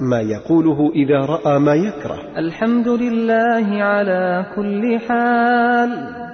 ما يقوله إذا رأى ما يكره. الحمد لله على كل حال.